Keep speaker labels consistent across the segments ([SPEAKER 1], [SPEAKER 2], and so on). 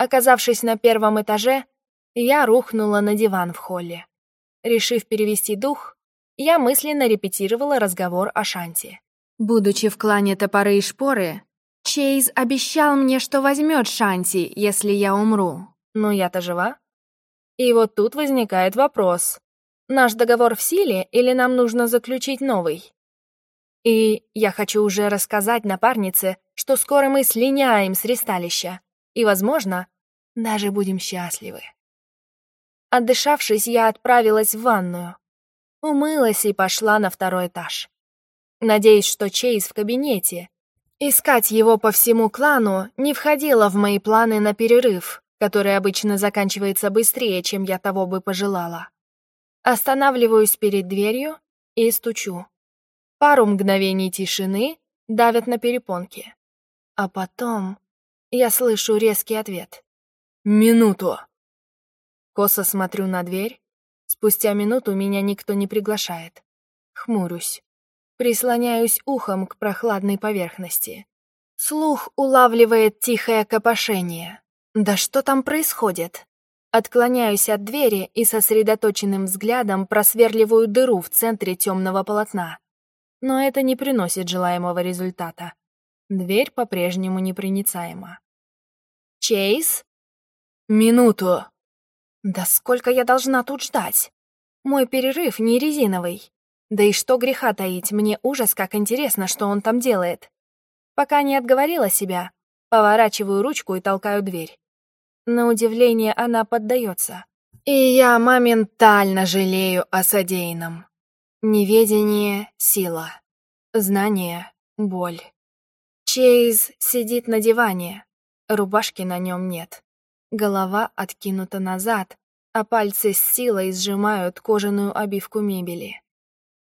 [SPEAKER 1] Оказавшись на первом этаже, я рухнула на диван в холле. Решив перевести дух, я мысленно репетировала разговор о Шанти. Будучи в клане топоры и шпоры, Чейз обещал мне, что возьмет Шанти, если я умру. Но я-то жива. И вот тут возникает вопрос. Наш договор в силе или нам нужно заключить новый? И я хочу уже рассказать напарнице, что скоро мы слиняем с ресталища. И, возможно, даже будем счастливы. Отдышавшись, я отправилась в ванную. Умылась и пошла на второй этаж. Надеюсь, что Чейз в кабинете. Искать его по всему клану не входило в мои планы на перерыв, который обычно заканчивается быстрее, чем я того бы пожелала. Останавливаюсь перед дверью и стучу. Пару мгновений тишины давят на перепонки. А потом я слышу резкий ответ. «Минуту!» Косо смотрю на дверь. Спустя минуту меня никто не приглашает. Хмурюсь. Прислоняюсь ухом к прохладной поверхности. Слух улавливает тихое копошение. Да что там происходит? Отклоняюсь от двери и сосредоточенным взглядом просверливаю дыру в центре темного полотна. Но это не приносит желаемого результата. Дверь по-прежнему непроницаема. «Чейз?» «Минуту!» «Да сколько я должна тут ждать? Мой перерыв не резиновый. Да и что греха таить, мне ужас, как интересно, что он там делает. Пока не отговорила себя, поворачиваю ручку и толкаю дверь. На удивление она поддается. И я моментально жалею о содеянном. Неведение — сила. Знание — боль. Чейз сидит на диване. Рубашки на нем нет. Голова откинута назад, а пальцы с силой сжимают кожаную обивку мебели.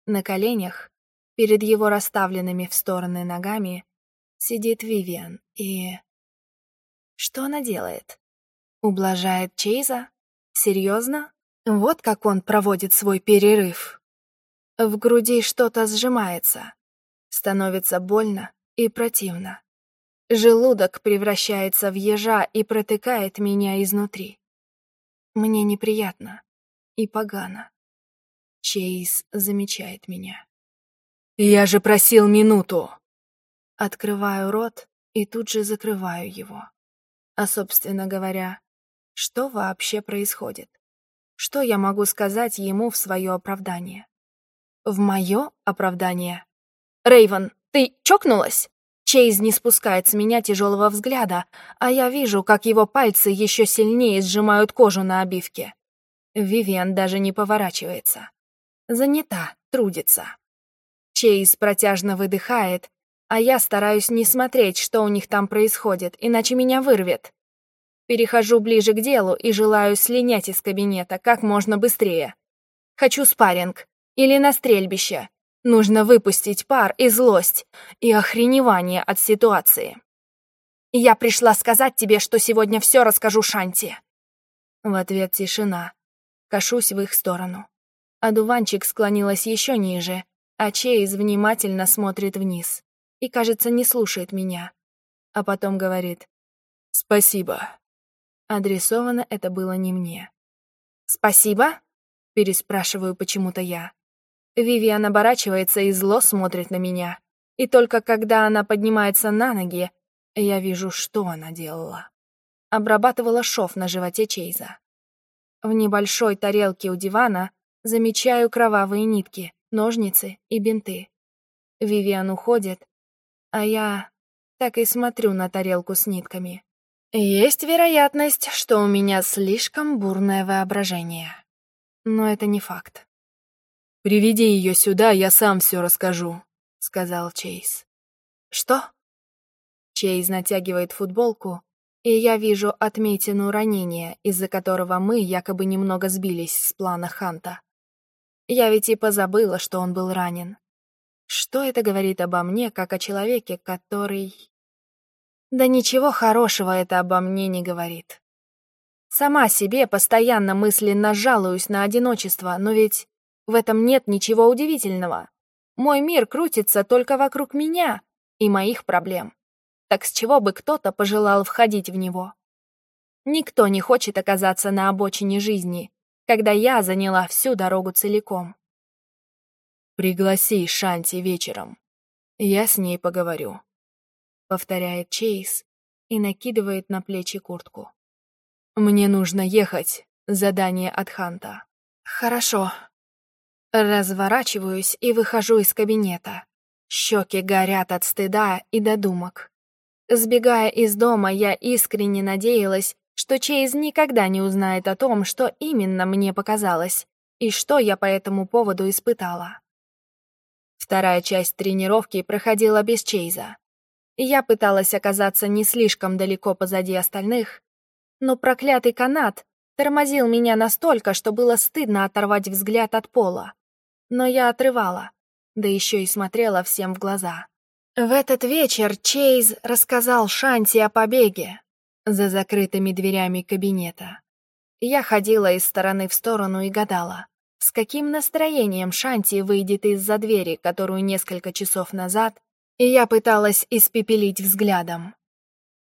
[SPEAKER 1] На коленях, перед его расставленными в стороны ногами, сидит Вивиан и... Что она делает? Ублажает Чейза? Серьезно? Вот как он проводит свой перерыв. В груди что-то сжимается. Становится больно и противно. Желудок превращается в ежа и протыкает меня изнутри. Мне неприятно и погано. Чейз замечает меня. «Я же просил минуту!» Открываю рот и тут же закрываю его. А, собственно говоря, что вообще происходит? Что я могу сказать ему в свое оправдание? В мое оправдание? Рейвен, ты чокнулась? Чейз не спускает с меня тяжелого взгляда, а я вижу, как его пальцы еще сильнее сжимают кожу на обивке. Вивиан даже не поворачивается. Занята, трудится. Чейз протяжно выдыхает, а я стараюсь не смотреть, что у них там происходит, иначе меня вырвет. Перехожу ближе к делу и желаю слинять из кабинета как можно быстрее. Хочу спарринг. Или на стрельбище. Нужно выпустить пар и злость, и охреневание от ситуации. Я пришла сказать тебе, что сегодня все расскажу Шанти. В ответ тишина. Кашусь в их сторону. Одуванчик склонилась еще ниже, а Чейз внимательно смотрит вниз и, кажется, не слушает меня. А потом говорит «Спасибо». Адресовано это было не мне. «Спасибо?» — переспрашиваю почему-то я. Вивиан оборачивается и зло смотрит на меня. И только когда она поднимается на ноги, я вижу, что она делала. Обрабатывала шов на животе Чейза. В небольшой тарелке у дивана Замечаю кровавые нитки, ножницы и бинты. Вивиан уходит, а я так и смотрю на тарелку с нитками. Есть вероятность, что у меня слишком бурное воображение. Но это не факт. «Приведи ее сюда, я сам все расскажу», — сказал Чейз. «Что?» Чейз натягивает футболку, и я вижу отметину ранения, из-за которого мы якобы немного сбились с плана Ханта. Я ведь и позабыла, что он был ранен. Что это говорит обо мне, как о человеке, который... Да ничего хорошего это обо мне не говорит. Сама себе постоянно мысленно жалуюсь на одиночество, но ведь в этом нет ничего удивительного. Мой мир крутится только вокруг меня и моих проблем. Так с чего бы кто-то пожелал входить в него? Никто не хочет оказаться на обочине жизни, когда я заняла всю дорогу целиком.
[SPEAKER 2] «Пригласи Шанти вечером. Я с ней поговорю», — повторяет Чейз и накидывает на плечи куртку. «Мне нужно ехать. Задание от Ханта».
[SPEAKER 1] «Хорошо». Разворачиваюсь и выхожу из кабинета. Щеки горят от стыда и додумок. Сбегая из дома, я искренне надеялась, что Чейз никогда не узнает о том, что именно мне показалось и что я по этому поводу испытала. Вторая часть тренировки проходила без Чейза. Я пыталась оказаться не слишком далеко позади остальных, но проклятый канат тормозил меня настолько, что было стыдно оторвать взгляд от пола. Но я отрывала, да еще и смотрела всем в глаза. В этот вечер Чейз рассказал Шанти о побеге за закрытыми дверями кабинета. Я ходила из стороны в сторону и гадала, с каким настроением Шанти выйдет из-за двери, которую несколько часов назад и я пыталась испепелить взглядом.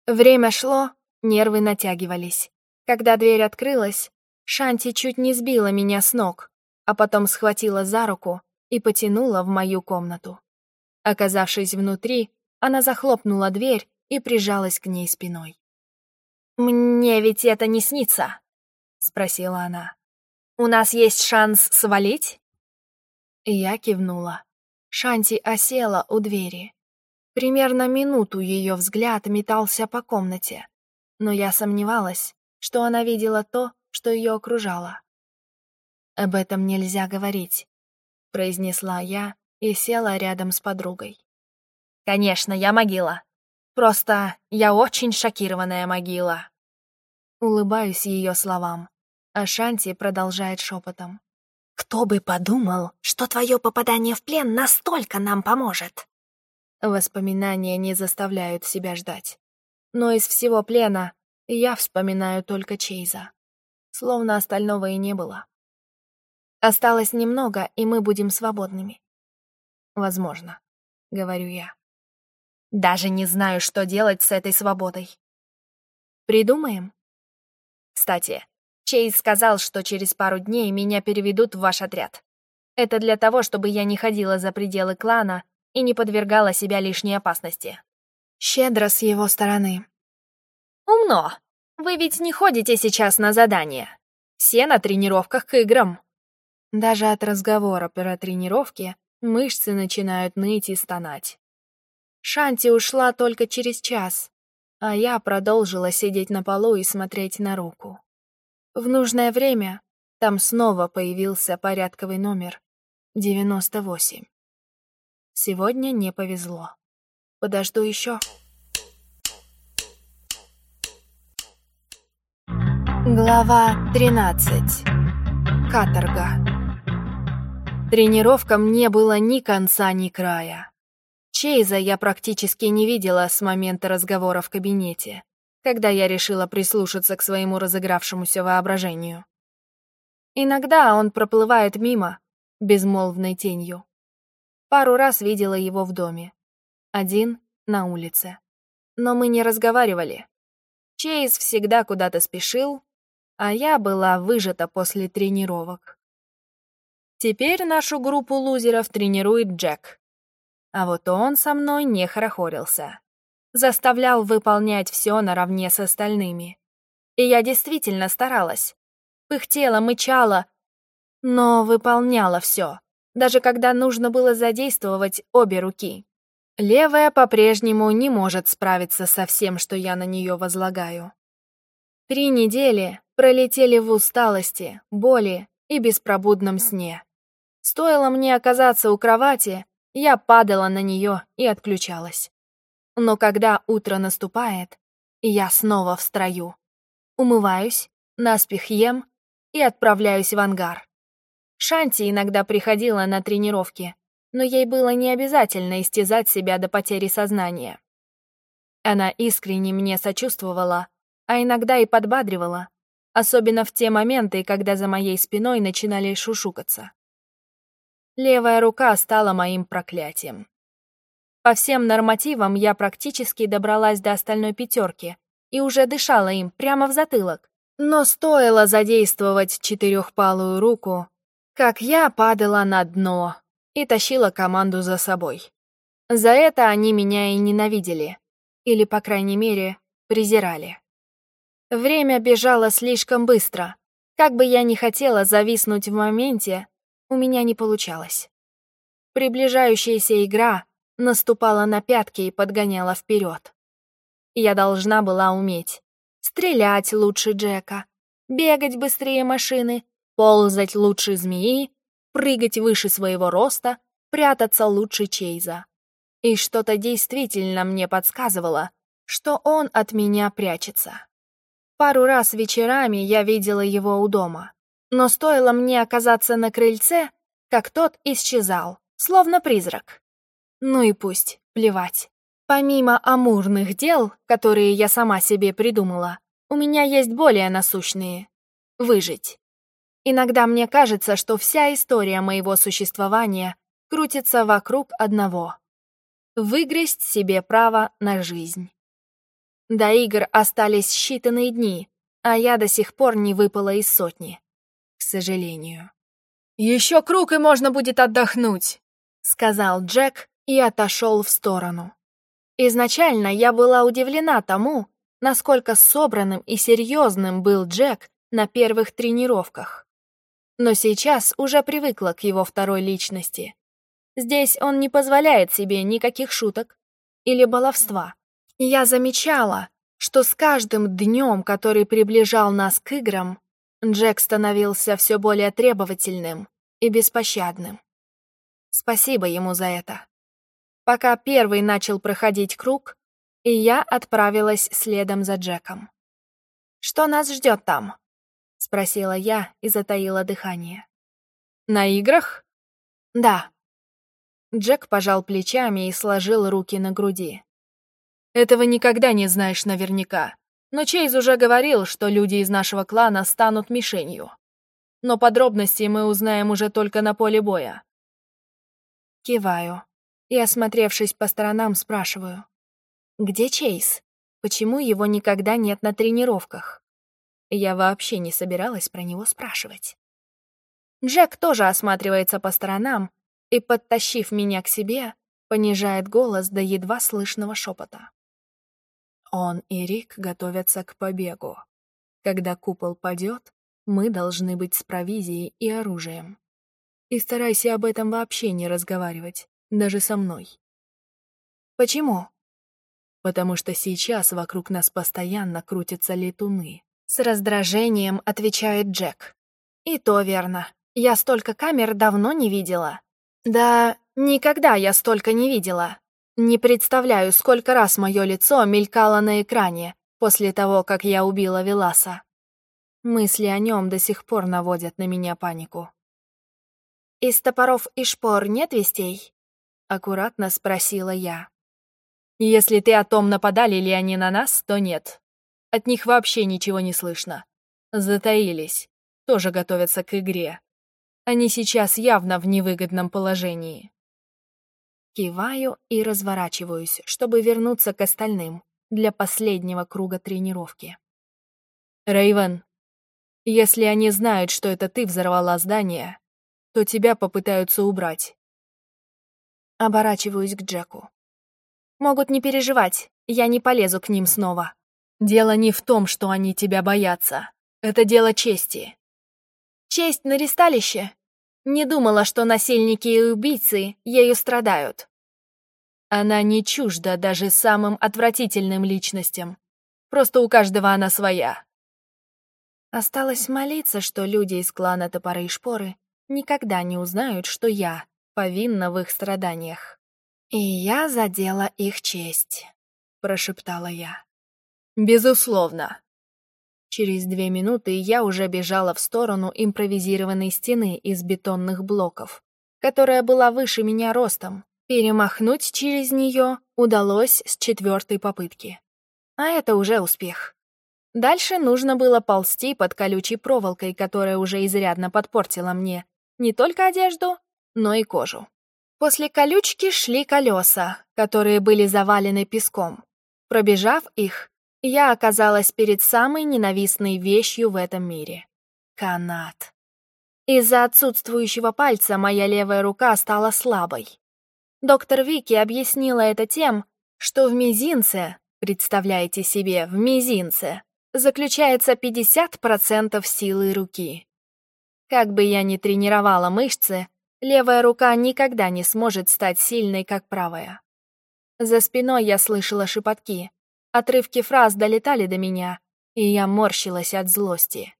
[SPEAKER 1] Время шло, нервы натягивались. Когда дверь открылась, Шанти чуть не сбила меня с ног, а потом схватила за руку и потянула в мою комнату. Оказавшись внутри, она захлопнула дверь и прижалась к ней спиной. «Мне ведь это не снится?» — спросила она. «У нас есть шанс свалить?» Я кивнула. Шанти осела у двери. Примерно минуту ее взгляд метался по комнате, но я сомневалась, что она видела то, что ее окружало. «Об этом нельзя говорить», — произнесла я, и села рядом с подругой. «Конечно, я могила. Просто я очень шокированная могила». Улыбаюсь ее словам, а Шанти продолжает шепотом. «Кто бы подумал, что твое попадание в плен настолько нам поможет?» Воспоминания не заставляют себя ждать. Но из всего плена я вспоминаю только Чейза. Словно остального и не было. Осталось немного, и мы будем свободными. Возможно, говорю я. Даже не знаю, что делать с этой свободой. Придумаем? Кстати, Чейз сказал, что через пару дней меня переведут в ваш отряд. Это для того, чтобы я не ходила за пределы клана и не подвергала себя лишней опасности. Щедро с его стороны. Умно. Вы ведь не ходите сейчас на задание. Все на тренировках к играм. Даже от разговора про тренировки Мышцы начинают ныть и стонать. Шанти ушла только через час, а я продолжила сидеть на полу и смотреть на руку. В нужное время там снова появился порядковый номер 98. Сегодня не повезло. Подожду еще. Глава 13. Каторга. Тренировкам не было ни конца, ни края. Чейза я практически не видела с момента разговора в кабинете, когда я решила прислушаться к своему разыгравшемуся воображению. Иногда он проплывает мимо, безмолвной тенью. Пару раз видела его в доме. Один — на улице. Но мы не разговаривали. Чейз всегда куда-то спешил, а я была выжата после тренировок. Теперь нашу группу лузеров тренирует Джек. А вот он со мной не хорохорился. Заставлял выполнять все наравне с остальными. И я действительно старалась. Пыхтела, мычала, но выполняла все, даже когда нужно было задействовать обе руки. Левая по-прежнему не может справиться со всем, что я на нее возлагаю. Три недели пролетели в усталости, боли и беспробудном сне. Стоило мне оказаться у кровати, я падала на нее и отключалась. Но когда утро наступает, я снова в строю. Умываюсь, наспех ем и отправляюсь в ангар. Шанти иногда приходила на тренировки, но ей было не обязательно истязать себя до потери сознания. Она искренне мне сочувствовала, а иногда и подбадривала, особенно в те моменты, когда за моей спиной начинали шушукаться. Левая рука стала моим проклятием. По всем нормативам я практически добралась до остальной пятерки, и уже дышала им прямо в затылок. Но стоило задействовать четырехпалую руку, как я падала на дно и тащила команду за собой. За это они меня и ненавидели, или, по крайней мере, презирали. Время бежало слишком быстро. Как бы я ни хотела зависнуть в моменте, у меня не получалось. Приближающаяся игра наступала на пятки и подгоняла вперед. Я должна была уметь стрелять лучше Джека, бегать быстрее машины, ползать лучше змеи, прыгать выше своего роста, прятаться лучше Чейза. И что-то действительно мне подсказывало, что он от меня прячется. Пару раз вечерами я видела его у дома, но стоило мне оказаться на крыльце, как тот исчезал, словно призрак. Ну и пусть, плевать. Помимо амурных дел, которые я сама себе придумала, у меня есть более насущные — выжить. Иногда мне кажется, что вся история моего существования крутится вокруг одного — выгрызть себе право на жизнь. До игр остались считанные дни, а я до сих пор не выпала из сотни. К сожалению.
[SPEAKER 2] «Еще круг, и можно будет отдохнуть», —
[SPEAKER 1] сказал Джек и отошел в сторону. Изначально я была удивлена тому, насколько собранным и серьезным был Джек на первых тренировках. Но сейчас уже привыкла к его второй личности. Здесь он не позволяет себе никаких шуток или баловства. Я замечала, что с каждым днем, который приближал нас к играм, Джек становился все более требовательным и беспощадным. Спасибо ему за это. Пока первый начал проходить круг, и я отправилась следом за Джеком. «Что нас ждет там?» — спросила я и затаила дыхание.
[SPEAKER 2] «На играх?»
[SPEAKER 1] «Да».
[SPEAKER 2] Джек пожал плечами и сложил руки на груди. Этого никогда не знаешь наверняка. Но Чейз уже говорил, что люди из нашего клана станут мишенью. Но подробности мы узнаем уже только на поле боя.
[SPEAKER 1] Киваю и, осмотревшись по сторонам, спрашиваю. Где Чейз? Почему его никогда нет на тренировках? Я вообще не собиралась про него спрашивать. Джек тоже осматривается по сторонам и, подтащив меня к себе, понижает голос до едва слышного шепота. Он и Рик готовятся к побегу. Когда купол падет, мы должны быть с провизией и оружием. И старайся об этом вообще не разговаривать, даже со мной. Почему? Потому что сейчас вокруг нас постоянно крутятся летуны. С раздражением отвечает Джек. И то верно. Я столько камер давно не видела. Да, никогда я столько не видела. Не представляю, сколько раз мое лицо мелькало на экране после того, как я убила Веласа. Мысли о нем до сих пор наводят на меня панику. «Из топоров и шпор нет вестей?» — аккуратно спросила я.
[SPEAKER 2] «Если ты о том, нападали ли они на нас, то нет. От них вообще ничего не слышно. Затаились. Тоже готовятся к игре. Они сейчас явно в невыгодном положении.
[SPEAKER 1] Киваю и разворачиваюсь, чтобы вернуться к остальным для последнего круга тренировки.
[SPEAKER 2] Рейвен, если они знают, что это ты взорвала здание, то тебя попытаются убрать.
[SPEAKER 1] Оборачиваюсь к Джеку. Могут не переживать, я не полезу к ним снова.
[SPEAKER 2] Дело не в том, что они тебя боятся. Это дело чести.
[SPEAKER 1] Честь на ристалище? Не думала, что насильники и убийцы ею страдают.
[SPEAKER 2] Она не чужда даже самым отвратительным личностям. Просто у каждого она своя.
[SPEAKER 1] Осталось молиться, что люди из клана Топоры и Шпоры никогда не узнают, что я повинна в их страданиях. «И я задела их честь», — прошептала я.
[SPEAKER 2] «Безусловно»,
[SPEAKER 1] Через две минуты я уже бежала в сторону импровизированной стены из бетонных блоков, которая была выше меня ростом. Перемахнуть через нее удалось с четвертой попытки. А это уже успех. Дальше нужно было ползти под колючей проволокой, которая уже изрядно подпортила мне не только одежду, но и кожу. После колючки шли колеса, которые были завалены песком. Пробежав их, я оказалась перед самой ненавистной вещью в этом мире — канат. Из-за отсутствующего пальца моя левая рука стала слабой. Доктор Вики объяснила это тем, что в мизинце, представляете себе, в мизинце, заключается 50% силы руки. Как бы я ни тренировала мышцы, левая рука никогда не сможет стать сильной, как правая. За спиной я слышала шепотки. Отрывки фраз долетали до меня, и я морщилась от злости.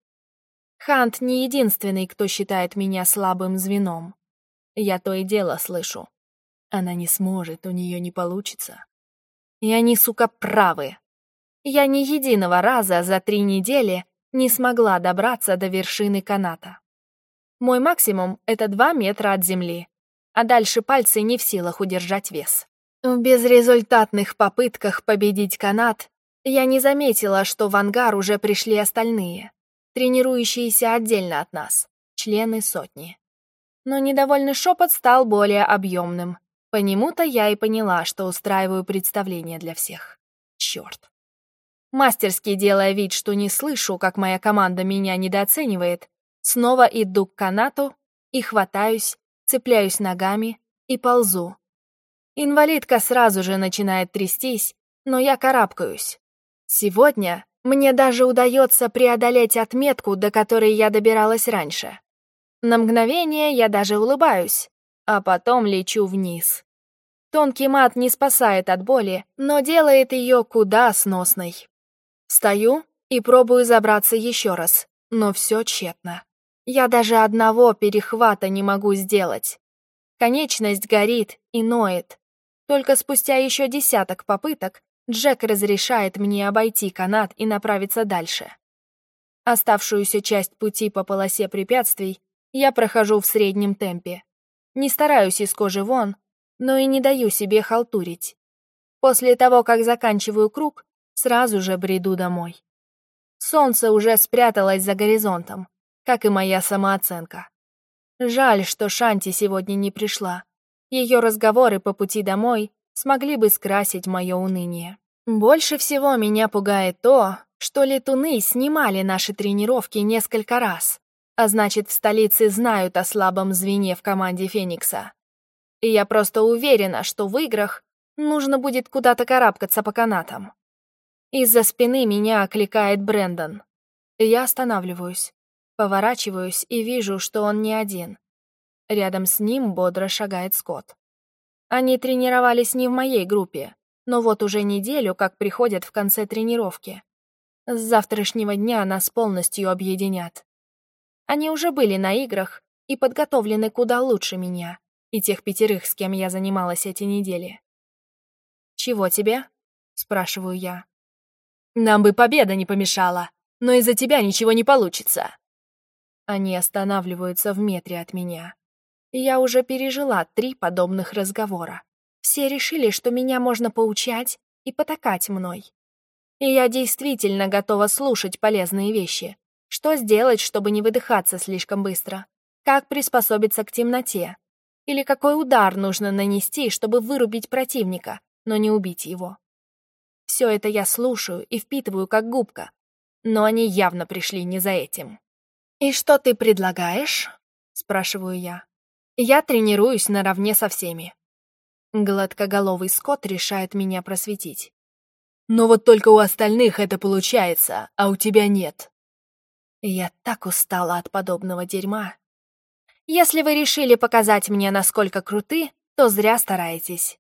[SPEAKER 1] Хант не единственный, кто считает меня слабым звеном. Я то и дело слышу. Она не сможет, у нее не получится. И они, сука, правы. Я ни единого раза за три недели не смогла добраться до вершины каната. Мой максимум — это два метра от земли, а дальше пальцы не в силах удержать вес. В безрезультатных попытках победить канат я не заметила, что в ангар уже пришли остальные, тренирующиеся отдельно от нас, члены сотни. Но недовольный шепот стал более объемным. По нему-то я и поняла, что устраиваю представление для всех. Черт. Мастерски делая вид, что не слышу, как моя команда меня недооценивает, снова иду к канату и хватаюсь, цепляюсь ногами и ползу, Инвалидка сразу же начинает трястись, но я карабкаюсь. Сегодня мне даже удается преодолеть отметку, до которой я добиралась раньше. На мгновение я даже улыбаюсь, а потом лечу вниз. Тонкий мат не спасает от боли, но делает ее куда сносной. Стою и пробую забраться еще раз, но все тщетно. Я даже одного перехвата не могу сделать. Конечность горит и ноет. Только спустя еще десяток попыток Джек разрешает мне обойти канат и направиться дальше. Оставшуюся часть пути по полосе препятствий я прохожу в среднем темпе. Не стараюсь из кожи вон, но и не даю себе халтурить. После того, как заканчиваю круг, сразу же бреду домой. Солнце уже спряталось за горизонтом, как и моя самооценка. Жаль, что Шанти сегодня не пришла. Ее разговоры по пути домой смогли бы скрасить мое уныние. Больше всего меня пугает то, что летуны снимали наши тренировки несколько раз, а значит, в столице знают о слабом звене в команде Феникса. И я просто уверена, что в играх нужно будет куда-то карабкаться по канатам. Из-за спины меня окликает Брэндон. Я останавливаюсь, поворачиваюсь и вижу, что он не один. Рядом с ним бодро шагает Скотт. Они тренировались не в моей группе, но вот уже неделю как приходят в конце тренировки. С завтрашнего дня нас полностью объединят. Они уже были на играх и подготовлены куда лучше меня и тех пятерых, с кем я занималась эти недели. «Чего тебе?» — спрашиваю я. «Нам бы победа не помешала, но из-за тебя ничего не получится». Они останавливаются в метре от меня. Я уже пережила три подобных разговора. Все решили, что меня можно поучать и потакать мной. И я действительно готова слушать полезные вещи. Что сделать, чтобы не выдыхаться слишком быстро? Как приспособиться к темноте? Или какой удар нужно нанести, чтобы вырубить противника, но не убить его? Все это я слушаю и впитываю как губка. Но они явно пришли не за этим. «И что ты предлагаешь?» — спрашиваю я. Я тренируюсь наравне со всеми. Гладкоголовый Скотт решает меня просветить. Но вот только у остальных это получается, а у тебя нет. Я так устала от подобного дерьма. Если вы решили показать мне, насколько круты, то зря стараетесь.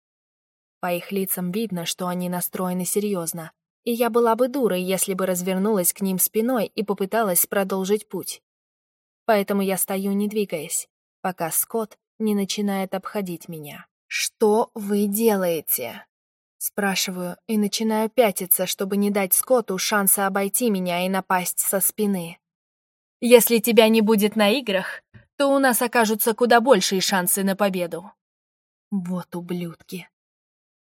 [SPEAKER 1] По их лицам видно, что они настроены серьезно, и я была бы дурой, если бы развернулась к ним спиной и попыталась продолжить путь. Поэтому я стою, не двигаясь пока Скотт не начинает обходить меня. «Что вы делаете?» Спрашиваю и начинаю пятиться, чтобы не дать Скотту шанса обойти меня и напасть со спины. «Если тебя не будет на играх, то у нас окажутся куда большие шансы на победу». Вот ублюдки.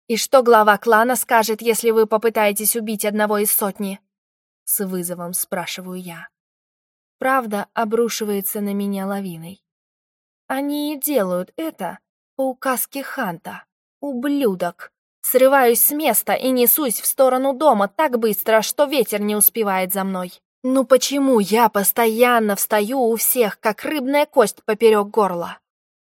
[SPEAKER 1] «И что глава клана скажет, если вы попытаетесь убить одного из сотни?» С вызовом спрашиваю я. Правда обрушивается на меня лавиной. Они и делают это по указке Ханта. Ублюдок. Срываюсь с места и несусь в сторону дома так быстро, что ветер не успевает за мной. Ну почему я постоянно встаю у всех, как рыбная кость поперек горла?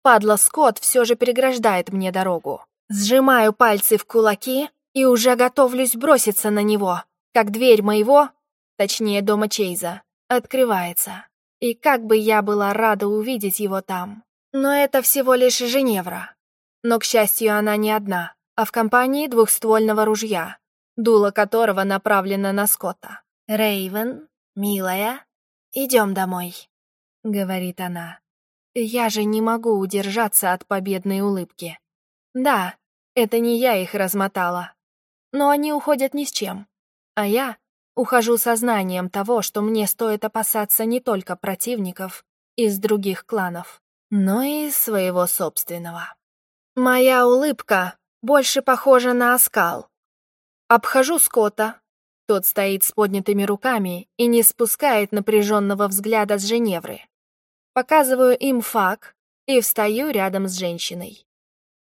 [SPEAKER 1] Падла Скотт все же переграждает мне дорогу. Сжимаю пальцы в кулаки и уже готовлюсь броситься на него, как дверь моего, точнее дома Чейза, открывается. И как бы я была рада увидеть его там. Но это всего лишь Женевра. Но, к счастью, она не одна, а в компании двухствольного ружья, дуло которого направлено на Скотта. Рейвен, милая, идем домой», — говорит она. Я же не могу удержаться от победной улыбки. Да, это не я их размотала. Но они уходят ни с чем. А я ухожу сознанием того, что мне стоит опасаться не только противников из других кланов, но и своего собственного. Моя улыбка больше похожа на оскал. Обхожу Скотта. Тот стоит с поднятыми руками и не спускает напряженного взгляда с Женевры. Показываю им фак и встаю рядом с женщиной.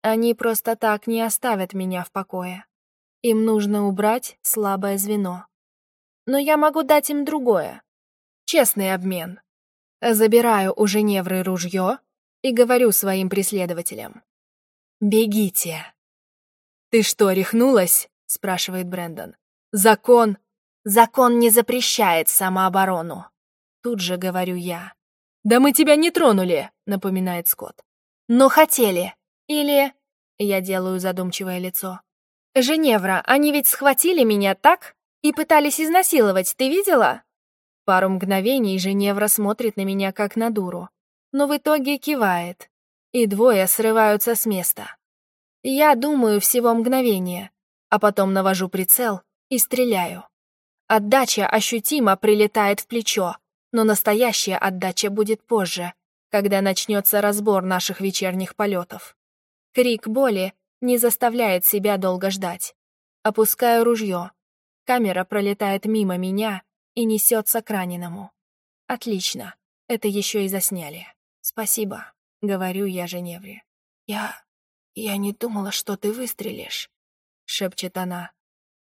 [SPEAKER 1] Они просто так не оставят меня в покое. Им нужно убрать слабое звено. Но я могу дать им другое. Честный обмен. Забираю у Женевры ружье и говорю своим преследователям. «Бегите!» «Ты что, рехнулась?» — спрашивает Брэндон. «Закон...» «Закон не запрещает самооборону», — тут же говорю я. «Да мы тебя не тронули», — напоминает Скотт. «Но хотели. Или...» — я делаю задумчивое лицо. «Женевра, они ведь схватили меня, так? И пытались изнасиловать, ты видела?» Пару мгновений Женевра смотрит на меня как на дуру, но в итоге кивает, и двое срываются с места. Я думаю всего мгновение, а потом навожу прицел и стреляю. Отдача ощутимо прилетает в плечо, но настоящая отдача будет позже, когда начнется разбор наших вечерних полетов. Крик боли не заставляет себя долго ждать. Опускаю ружье. Камера пролетает мимо меня и несется к раненому. Отлично, это еще и засняли. Спасибо, говорю я Женевре. Я... я не думала, что ты выстрелишь, шепчет она.